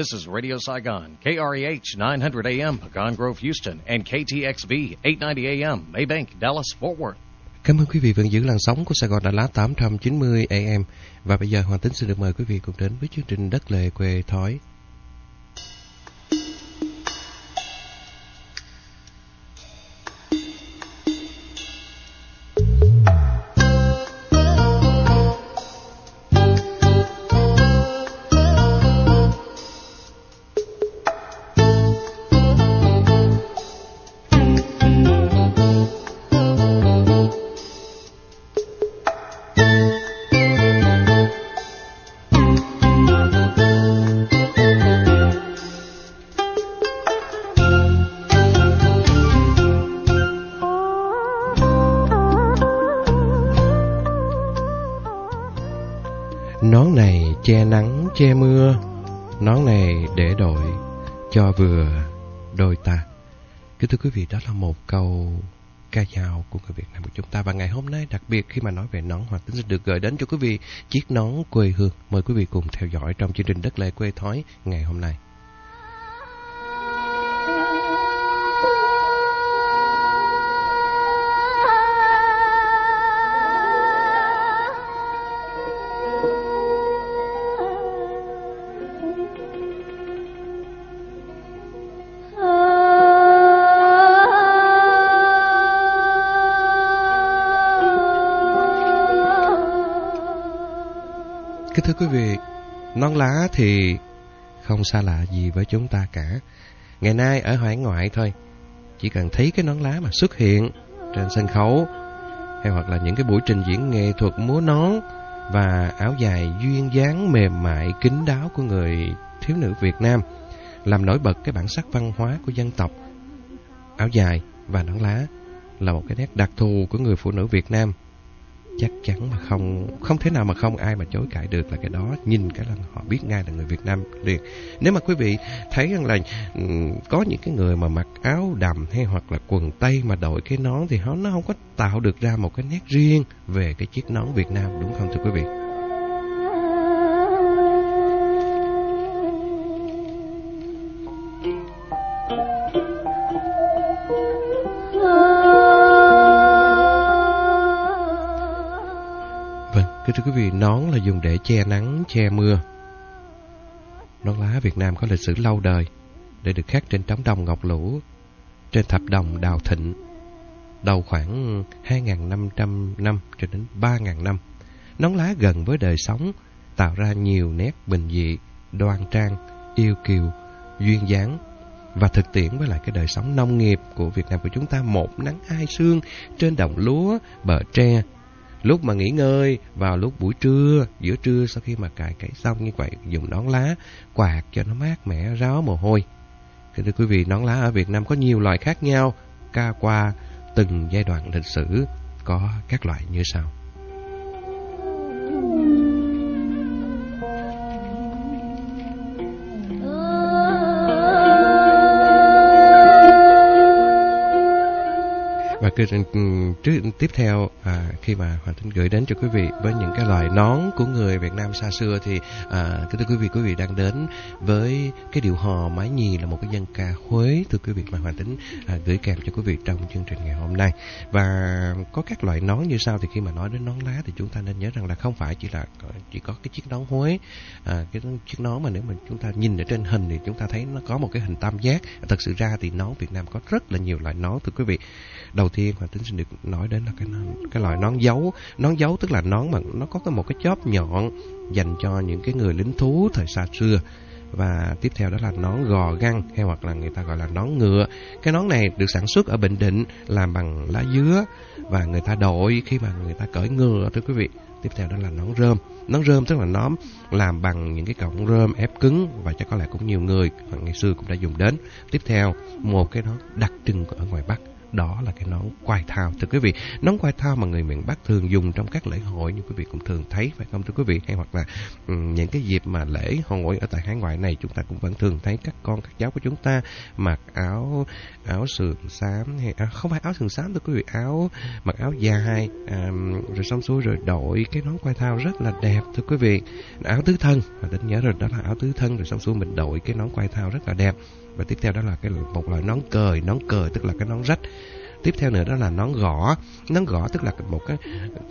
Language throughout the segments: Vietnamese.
This is Radio Saigon, KREH 900 AM, Pecan Grove, Houston, and KTXV 890 AM, Maybank, Dallas, Fort Worth. Cảm ơn quý vị vẫn giữ làn sóng của Sài Gòn Đà Lạt 890 AM. Và bây giờ Hoàng Tính xin được mời quý vị cùng đến với chương trình Đất Lệ Quê Thói. Che nắng, che mưa. Nón này để đội, cho vừa đôi ta. Kính thưa quý vị, đó là một câu ca dao của người Việt Nam của chúng ta. Và ngày hôm nay, đặc biệt khi mà nói về nón hoặc Tính sẽ được gửi đến cho quý vị chiếc nón quê hương. Mời quý vị cùng theo dõi trong chương trình Đất Lệ Quê Thói ngày hôm nay. Quý vị, nón lá thì không xa lạ gì với chúng ta cả. Ngày nay ở hải ngoại thôi, chỉ cần thấy cái nón lá mà xuất hiện trên sân khấu hay hoặc là những cái buổi trình diễn nghệ thuật múa nón và áo dài duyên dáng mềm mại kín đáo của người thiếu nữ Việt Nam làm nổi bật cái bản sắc văn hóa của dân tộc. Áo dài và nón lá là một cái nét đặc thù của người phụ nữ Việt Nam chắc chắn mà không không thể nào mà không ai mà chối cãi được là cái đó. Nhìn cái là họ biết ngay là người Việt Nam liền. Nếu mà quý vị thấy rằng là ừ, có những cái người mà mặc áo đầm hay hoặc là quần tây mà đội cái nón thì nó nó không có tạo được ra một cái nét riêng về cái chiếc nón Việt Nam, đúng không thưa quý vị? Thưa quý vị, nón là dùng để che nắng, che mưa. Nón lá Việt Nam có lịch sử lâu đời, để được khắc trên trống đồng ngọc lũ, trên thập đồng đào thịnh, đầu khoảng 2.500 năm cho đến 3.000 năm. Nón lá gần với đời sống, tạo ra nhiều nét bình dị, đoan trang, yêu kiều, duyên dáng và thực tiễn với lại cái đời sống nông nghiệp của Việt Nam của chúng ta một nắng hai sương trên đồng lúa, bờ tre, Lúc mà nghỉ ngơi vào lúc buổi trưa, giữa trưa sau khi mà cài cấy xong như vậy, dùng nón lá quạt cho nó mát mẻ ráo mồ hôi. Thì thưa quý vị, nón lá ở Việt Nam có nhiều loại khác nhau, ca qua từng giai đoạn lịch sử có các loại như sau. Và cái, ừ, trước tiếp theo à, khi mà Hoàng Tính gửi đến cho quý vị với những cái loại nón của người Việt Nam xa xưa thì à, thưa quý vị quý vị đang đến với cái điệu hò mái nhì là một cái dân ca Huế thưa quý vị mà Hoàng Tính à, gửi kèm cho quý vị trong chương trình ngày hôm nay. Và có các loại nón như sau thì khi mà nói đến nón lá thì chúng ta nên nhớ rằng là không phải chỉ là ờ, chỉ có cái chiếc nón Huế. À, cái chiếc nón mà nếu mà chúng ta nhìn ở trên hình thì chúng ta thấy nó có một cái hình tam giác. Thật sự ra thì nón Việt Nam có rất là nhiều loại nón thưa quý vị. Đầu tiên Hoàng Tính xin được nói đến là cái cái loại nón dấu. Nón dấu tức là nón mà nó có cái một cái chóp nhọn dành cho những cái người lính thú thời xa xưa. Và tiếp theo đó là nón gò găng, hay hoặc là người ta gọi là nón ngựa. Cái nón này được sản xuất ở Bình Định làm bằng lá dứa và người ta đội khi mà người ta cởi ngựa, thưa quý vị. Tiếp theo đó là nón rơm. Nón rơm tức là nón làm bằng những cái cọng rơm ép cứng và chắc có lẽ cũng nhiều người ngày xưa cũng đã dùng đến. Tiếp theo, một cái nón đặc trưng ở ngoài Bắc đó là cái nón quai thao. Thưa quý vị, nón quai thao mà người miền Bắc thường dùng trong các lễ hội như quý vị cũng thường thấy phải không thưa quý vị? Hay hoặc là um, những cái dịp mà lễ hội ở tại hải ngoại này chúng ta cũng vẫn thường thấy các con các cháu của chúng ta mặc áo áo sườn xám hay à, không phải áo sườn xám thưa quý vị, áo mặc áo dài um, rồi xong xuôi rồi đội cái nón quai thao rất là đẹp thưa quý vị. Áo tứ thân, và tính nhớ rồi đó là áo tứ thân rồi xong xuôi mình đội cái nón quai thao rất là đẹp và tiếp theo đó là cái một loại nón cời nón cời tức là cái nón rách. Tiếp theo nữa đó là nón gõ. Nón gõ tức là một cái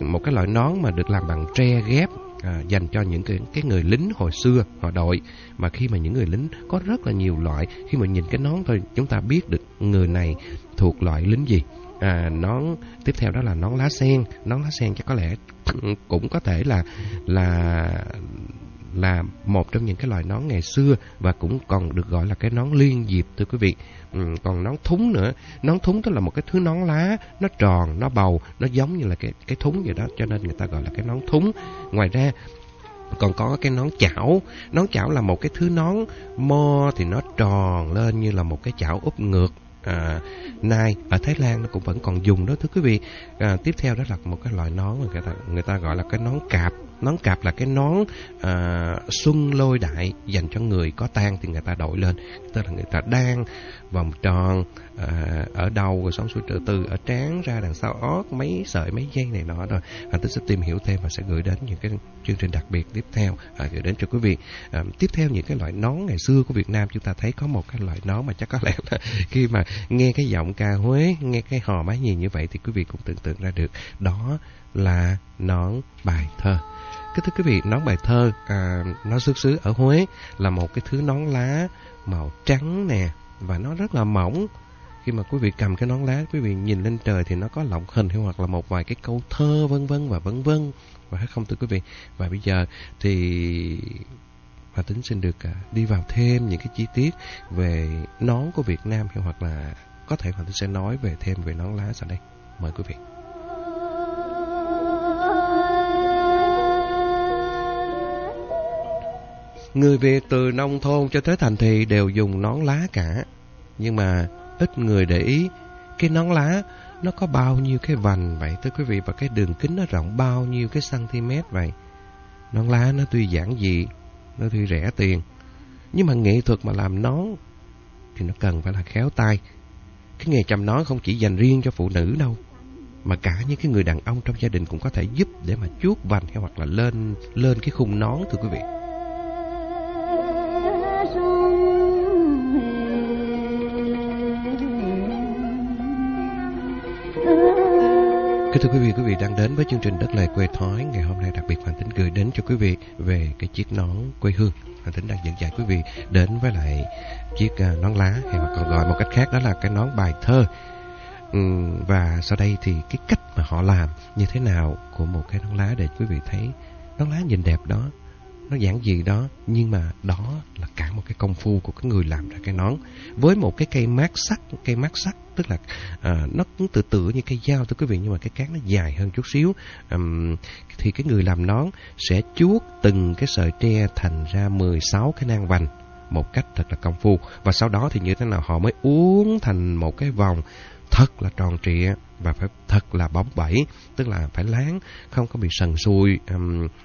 một cái loại nón mà được làm bằng tre ghép à, dành cho những cái cái người lính hồi xưa họ đội. Mà khi mà những người lính có rất là nhiều loại khi mà nhìn cái nón thôi chúng ta biết được người này thuộc loại lính gì. À, nón tiếp theo đó là nón lá sen. Nón lá sen chắc có lẽ cũng có thể là là là một trong những cái loại nón ngày xưa và cũng còn được gọi là cái nón liên diệp thưa quý vị. Ừ, còn nón thúng nữa, nón thúng tức là một cái thứ nón lá, nó tròn, nó bầu, nó giống như là cái cái thúng vậy đó, cho nên người ta gọi là cái nón thúng. Ngoài ra còn có cái nón chảo. Nón chảo là một cái thứ nón mo thì nó tròn lên như là một cái chảo úp ngược. À, nai ở Thái Lan nó cũng vẫn còn dùng đó thưa quý vị. À, tiếp theo đó là một cái loại nón mà người ta người ta gọi là cái nón cạp nón cạp là cái nón à, xuân lôi đại dành cho người có tang thì người ta đội lên. Tức là người ta đang vòng tròn à, ở đầu rồi xong xuôi từ từ ở trán ra đằng sau ót mấy sợi mấy dây này nọ rồi. Anh tính sẽ tìm hiểu thêm và sẽ gửi đến những cái chương trình đặc biệt tiếp theo à, gửi đến cho quý vị. À, tiếp theo những cái loại nón ngày xưa của Việt Nam chúng ta thấy có một cái loại nón mà chắc có lẽ là khi mà nghe cái giọng ca Huế nghe cái hò mái nhìn như vậy thì quý vị cũng tưởng tượng ra được. Đó là nón bài thơ cái thưa quý vị, nón bài thơ à, nó xuất xứ ở Huế là một cái thứ nón lá màu trắng nè và nó rất là mỏng. Khi mà quý vị cầm cái nón lá, quý vị nhìn lên trời thì nó có lộng hình hay hoặc là một vài cái câu thơ vân vân và vân vân. Và không thưa quý vị. Và bây giờ thì Hòa Tính xin được à, đi vào thêm những cái chi tiết về nón của Việt Nam hay hoặc là có thể Hòa Tính sẽ nói về thêm về nón lá sau đây. Mời quý vị. Người Việt từ nông thôn cho tới thành thị đều dùng nón lá cả. Nhưng mà ít người để ý cái nón lá nó có bao nhiêu cái vành vậy thưa quý vị và cái đường kính nó rộng bao nhiêu cái cm vậy. Nón lá nó tuy giản dị, nó tuy rẻ tiền, nhưng mà nghệ thuật mà làm nón thì nó cần phải là khéo tay. Cái nghề chăm nón không chỉ dành riêng cho phụ nữ đâu, mà cả những cái người đàn ông trong gia đình cũng có thể giúp để mà chuốt vành hay hoặc là lên lên cái khung nón thưa quý vị. Kính thưa quý vị, quý vị đang đến với chương trình Đất Lề Quê Thói. Ngày hôm nay đặc biệt Hoàng Tính gửi đến cho quý vị về cái chiếc nón quê hương. Hoàng Tính đang dẫn dạy quý vị đến với lại chiếc à, nón lá hay mà còn gọi một cách khác đó là cái nón bài thơ. Ừ, và sau đây thì cái cách mà họ làm như thế nào của một cái nón lá để quý vị thấy nón lá nhìn đẹp đó nó giản dị đó nhưng mà đó là cả một cái công phu của cái người làm ra cái nón. Với một cái cây mát sắt cây mát sắt tức là à, nó cũng tự tự như cây dao thưa quý vị nhưng mà cái cán nó dài hơn chút xíu. Um, thì cái người làm nón sẽ chuốt từng cái sợi tre thành ra 16 cái nang vành một cách thật là công phu. Và sau đó thì như thế nào? Họ mới uống thành một cái vòng thật là tròn trịa và phải thật là bóng bẩy tức là phải láng không có bị sần sùi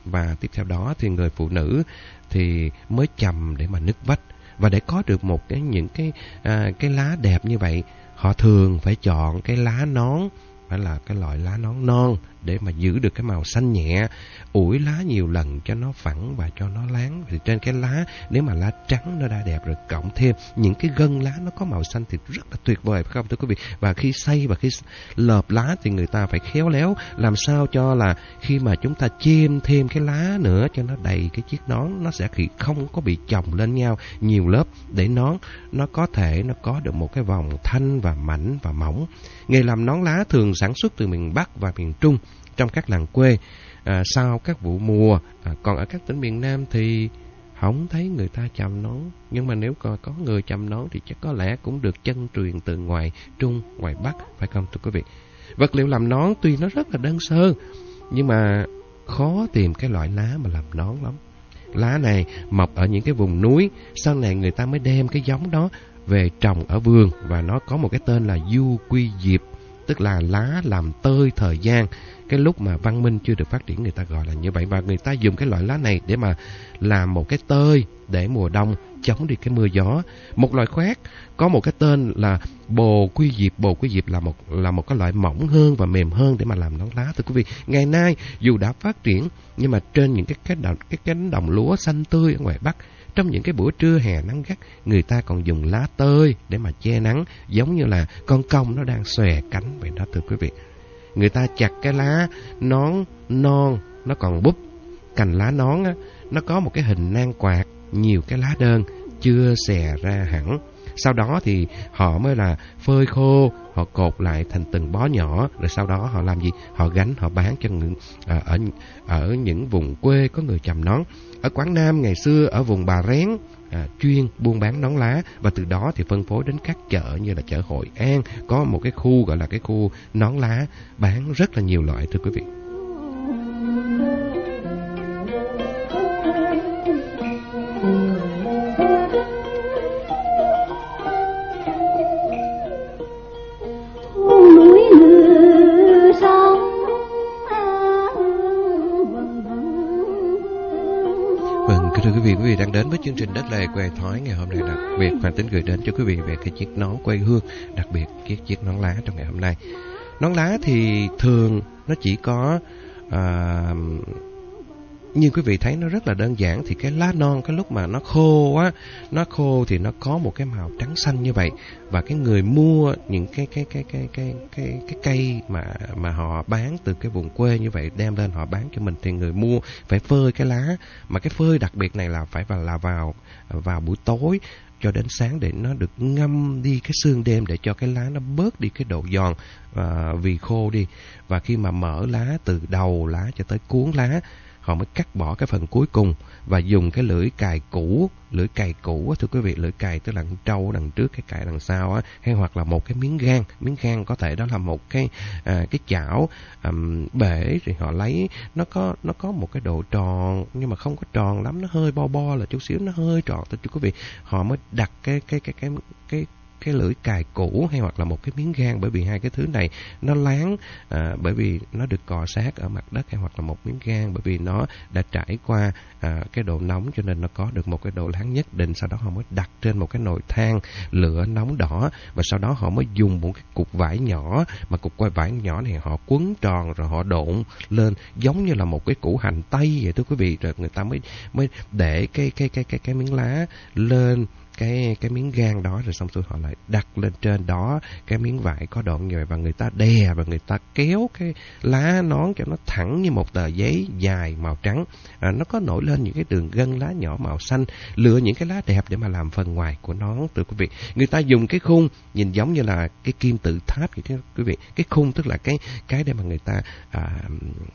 và tiếp theo đó thì người phụ nữ thì mới chầm để mà nứt vách. Và để có được một cái những cái à, cái lá đẹp như vậy họ thường phải chọn cái lá nón phải là cái loại lá nón non để mà giữ được cái màu xanh nhẹ, ủi lá nhiều lần cho nó phẳng và cho nó láng. Thì trên cái lá, nếu mà lá trắng nó đã đẹp rồi, cộng thêm những cái gân lá nó có màu xanh thì rất là tuyệt vời, phải không thưa quý vị? Và khi xay và khi lợp lá thì người ta phải khéo léo làm sao cho là khi mà chúng ta chêm thêm cái lá nữa cho nó đầy cái chiếc nón, nó sẽ không có bị chồng lên nhau nhiều lớp để nón nó có thể nó có được một cái vòng thanh và mảnh và mỏng. Nghề làm nón lá thường sản xuất từ miền Bắc và miền Trung trong các làng quê à, sau các vụ mùa à, còn ở các tỉnh miền Nam thì không thấy người ta chăm nón. Nhưng mà nếu còn có người chăm nón thì chắc có lẽ cũng được chân truyền từ ngoài Trung ngoài Bắc phải không thưa quý vị? Vật liệu làm nón tuy nó rất là đơn sơ nhưng mà khó tìm cái loại lá mà làm nón lắm. Lá này mọc ở những cái vùng núi sau này người ta mới đem cái giống đó về trồng ở vườn và nó có một cái tên là du quy diệp tức là lá làm tơi thời gian. Cái lúc mà văn minh chưa được phát triển, người ta gọi là như vậy. Và người ta dùng cái loại lá này để mà làm một cái tơi để mùa đông chống đi cái mưa gió một loại khác có một cái tên là bồ quy diệp bồ quy diệp là một là một cái loại mỏng hơn và mềm hơn để mà làm nón lá thưa quý vị ngày nay dù đã phát triển nhưng mà trên những cái cánh đồng cái cánh đồng lúa xanh tươi ở ngoài bắc trong những cái buổi trưa hè nắng gắt, người ta còn dùng lá tơi để mà che nắng, giống như là con công nó đang xòe cánh vậy đó thưa quý vị. Người ta chặt cái lá nón non, nó còn búp. Cành lá nón á, nó có một cái hình nang quạt, nhiều cái lá đơn, chưa xè ra hẳn. Sau đó thì họ mới là phơi khô, họ cột lại thành từng bó nhỏ, rồi sau đó họ làm gì? Họ gánh, họ bán cho những à, ở ở những vùng quê có người chầm nón. Ở Quảng Nam ngày xưa ở vùng Bà Rén à, chuyên buôn bán nón lá và từ đó thì phân phối đến các chợ như là chợ Hội An có một cái khu gọi là cái khu nón lá bán rất là nhiều loại thưa quý vị. Đến với chương trình Đất Lề Quê Thói ngày hôm nay đặc biệt hoàng Tính gửi đến cho quý vị về cái chiếc nón quê hương, đặc biệt chiếc chiếc nón lá trong ngày hôm nay. Nón lá thì thường nó chỉ có uh, như quý vị thấy nó rất là đơn giản thì cái lá non cái lúc mà nó khô á nó khô thì nó có một cái màu trắng xanh như vậy. Và cái người mua những cái cái cái cái cái cái cái cây mà mà họ bán từ cái vùng quê như vậy đem lên họ bán cho mình thì người mua phải phơi cái lá. Mà cái phơi đặc biệt này là phải vào là vào vào buổi tối cho đến sáng để nó được ngâm đi cái xương đêm để cho cái lá nó bớt đi cái độ giòn à, vì khô đi. Và khi mà mở lá từ đầu lá cho tới cuốn lá họ mới cắt bỏ cái phần cuối cùng và dùng cái lưỡi cài cũ. Lưỡi cài cũ thưa quý vị lưỡi cài tức là trâu đằng trước cái cài đằng sau á hay hoặc là một cái miếng gan miếng gan có thể đó là một cái à, cái chảo um, bể thì họ lấy. Nó có nó có một cái độ tròn nhưng mà không có tròn lắm nó hơi bo bo là chút xíu nó hơi tròn thưa quý vị. Họ mới đặt cái cái cái cái cái cái lưỡi cài cũ hay hoặc là một cái miếng gan bởi vì hai cái thứ này nó láng à, bởi vì nó được cọ sát ở mặt đất hay hoặc là một miếng gan bởi vì nó đã trải qua à, cái độ nóng cho nên nó có được một cái độ láng nhất định sau đó họ mới đặt trên một cái nồi than lửa nóng đỏ và sau đó họ mới dùng một cái cục vải nhỏ mà cục quai vải nhỏ này họ quấn tròn rồi họ độn lên giống như là một cái củ hành tây vậy thưa quý vị. Rồi người ta mới mới để cái cái cái cái cái miếng lá lên cái cái miếng gan đó rồi xong rồi họ lại đặt lên trên đó cái miếng vải có độn nhòe và người ta đè và người ta kéo cái lá nón cho nó thẳng như một tờ giấy dài màu trắng. À, nó có nổi lên những cái đường gân lá nhỏ màu xanh lựa những cái lá đẹp để mà làm phần ngoài của nón từ quý vị. Người ta dùng cái khung nhìn giống như là cái kim tự tháp vậy quý vị. Cái khung tức là cái cái để mà người ta à,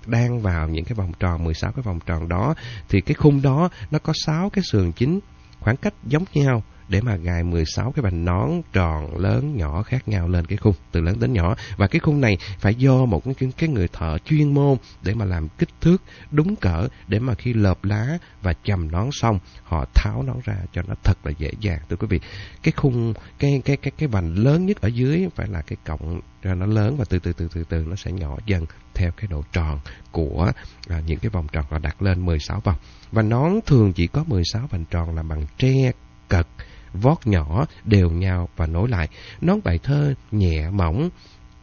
đang vào những cái vòng tròn 16 cái vòng tròn đó. Thì cái khung đó nó có 6 cái sườn chính khoảng cách giống nhau để mà gài 16 cái vành nón tròn lớn nhỏ khác nhau lên cái khung từ lớn đến nhỏ. Và cái khung này phải do một cái, cái người thợ chuyên môn để mà làm kích thước đúng cỡ để mà khi lợp lá và chầm nón xong họ tháo nón ra cho nó thật là dễ dàng. Thưa quý vị cái khung cái cái cái cái vành lớn nhất ở dưới phải là cái cọng cho nó lớn và từ từ từ từ từ nó sẽ nhỏ dần theo cái độ tròn của à, những cái vòng tròn họ đặt lên 16 vòng. Và nón thường chỉ có 16 vành tròn là bằng tre cật vót nhỏ, đều nhau và nối lại. Nón bài thơ nhẹ mỏng,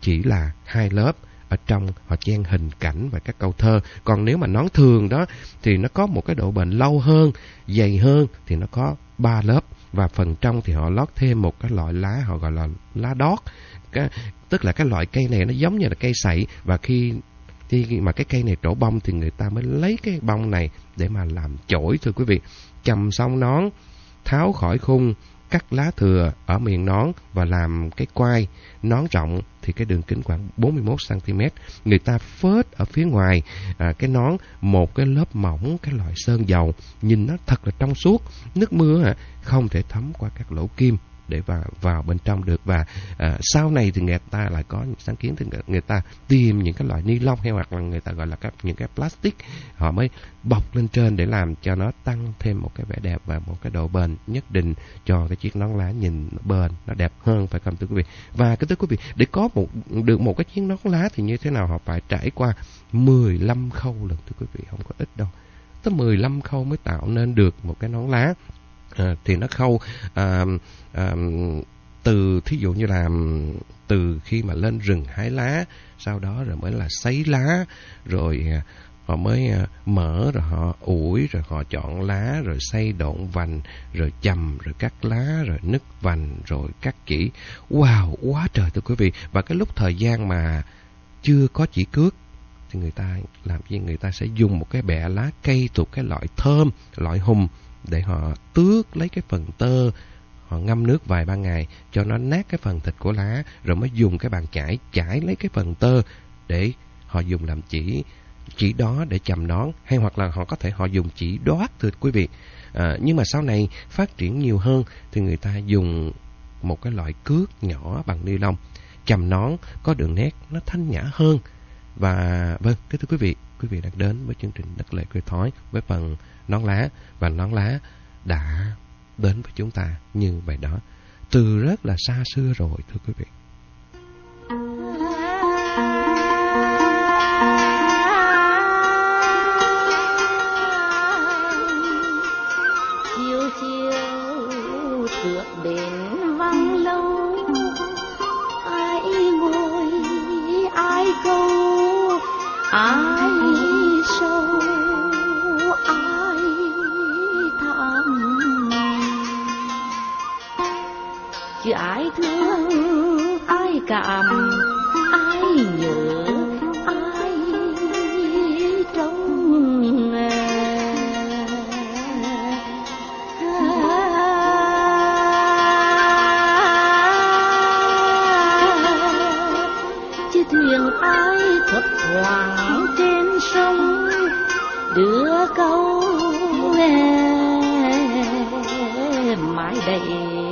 chỉ là hai lớp. Ở trong họ chen hình cảnh và các câu thơ. Còn nếu mà nón thường đó thì nó có một cái độ bền lâu hơn, dày hơn thì nó có ba lớp. Và phần trong thì họ lót thêm một cái loại lá họ gọi là lá đót. Cái, tức là cái loại cây này nó giống như là cây sậy và khi khi mà cái cây này trổ bông thì người ta mới lấy cái bông này để mà làm chổi thưa quý vị. Chầm xong nón tháo khỏi khung, cắt lá thừa ở miền nón và làm cái quai. Nón rộng thì cái đường kính khoảng 41cm. Người ta phết ở phía ngoài à, cái nón một cái lớp mỏng, cái loại sơn dầu. Nhìn nó thật là trong suốt. Nước mưa à, không thể thấm qua các lỗ kim để vào vào bên trong được. Và à, sau này thì người ta lại có những sáng kiến thì người ta tìm những cái loại ni lông hay hoặc là người ta gọi là các những cái plastic họ mới bọc lên trên để làm cho nó tăng thêm một cái vẻ đẹp và một cái độ bền nhất định cho cái chiếc nón lá nhìn bền nó đẹp hơn phải không thưa quý vị? Và cái thưa quý vị để có một được một cái chiếc nón lá thì như thế nào? Họ phải trải qua 15 khâu lần thưa quý vị không có ít đâu. Tới 15 khâu mới tạo nên được một cái nón lá à, thì nó khâu à, à, từ thí dụ như là từ khi mà lên rừng hái lá sau đó rồi mới là sấy lá rồi à, họ mới à, mở rồi họ ủi rồi họ chọn lá rồi xay độn vành rồi chầm rồi cắt lá rồi nứt vành rồi cắt chỉ wow quá trời thưa quý vị. Và cái lúc thời gian mà chưa có chỉ cước thì người ta làm gì? Người ta sẽ dùng một cái bẹ lá cây thuộc cái loại thơm loại hùng để họ tước lấy cái phần tơ họ ngâm nước vài ba ngày cho nó nát cái phần thịt của lá rồi mới dùng cái bàn chải chải lấy cái phần tơ để họ dùng làm chỉ chỉ đó để chầm nón hay hoặc là họ có thể họ dùng chỉ đoát thưa quý vị. À, nhưng mà sau này phát triển nhiều hơn thì người ta dùng một cái loại cước nhỏ bằng ni lông chầm nón có đường nét nó thanh nhã hơn. Và vâng kính thưa quý vị quý vị đang đến với chương trình đất lệ quê thói với phần nón lá và nón lá đã đến với chúng ta như vậy đó từ rất là xa xưa rồi, thưa quý vị. Chiều chiều thượng bên vắng lâu, ai ngồi, ai câu, ai làm ai nhớ, ai trong chiếc thuyền ai thấp thoáng trên sông, đưa câu mãi đầy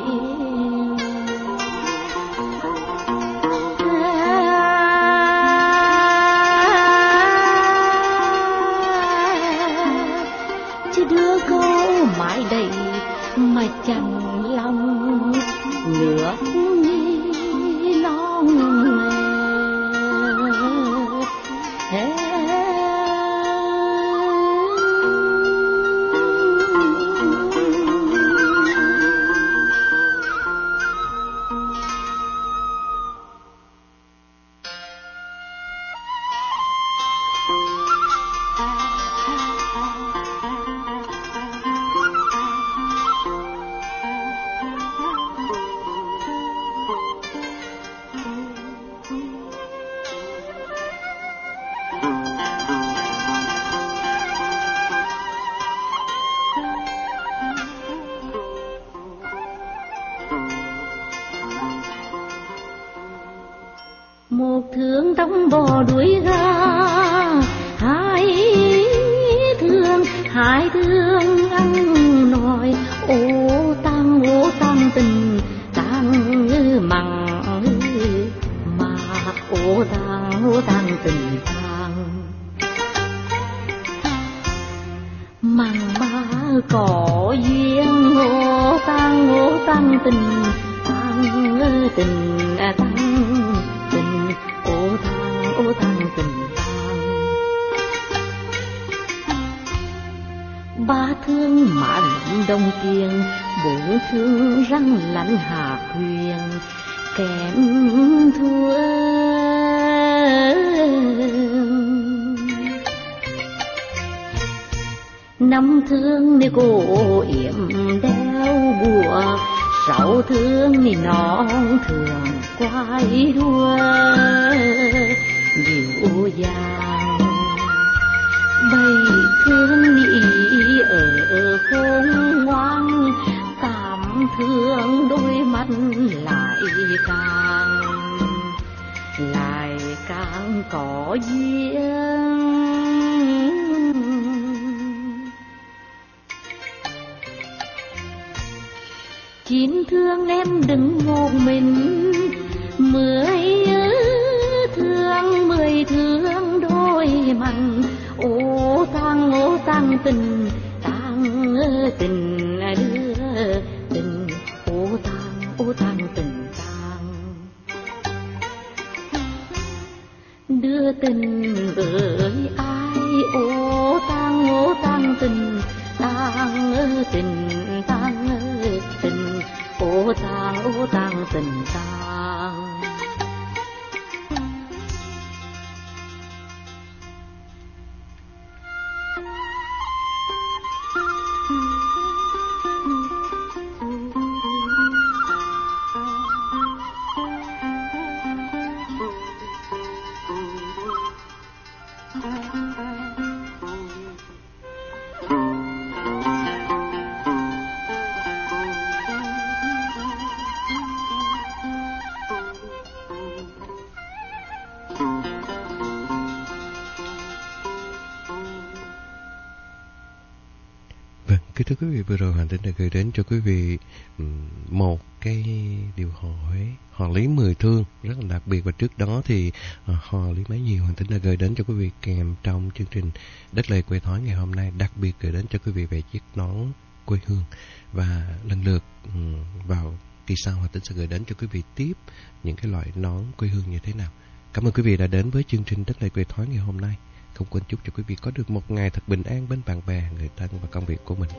thương ăn nồi. Ô tăng ô tăng tình tăng như mặn mà ô tăng ô tăng tình tăng mặn mà có duyên ô tăng ô tăng tình tan tình à, tăng thương mã lĩnh đông tiền bổn thương răng lạnh hà huyền kém thua. Năm thương ni cổ yểm đeo bùa, sáu thương ni nón thường quay đua. Dịu dàng bay thương nghĩ ở khôn ngoan, cảm thương đôi mắt lại càng lại càng có duyên. Chín thương em đứng một mình, mười thương mười thương đôi mắt tình tăng tình đưa tình. Ô tăng ô tăng tình tăng đưa tình với ai? Ô tăng ô tăng tình tăng tình tăng tình. Ô tăng ô tăng tình tang. Vừa rồi Hoàng Tính đã gửi đến cho quý vị một cái điều hỏi họ Lý Mười Thương rất là đặc biệt và trước đó thì ờ, họ Lý Mấy Nhiều Hoàng Tính đã gửi đến cho quý vị kèm trong chương trình Đất Lệ Quê Thói ngày hôm nay đặc biệt gửi đến cho quý vị về chiếc nón quê hương và lần lượt vào kỳ sau Hoàng Tính sẽ gửi đến cho quý vị tiếp những cái loại nón quê hương như thế nào. Cảm ơn quý vị đã đến với chương trình Đất Lệ Quê Thói ngày hôm nay. Không quên chúc cho quý vị có được một ngày thật bình an bên bạn bè, người thân và công việc của mình.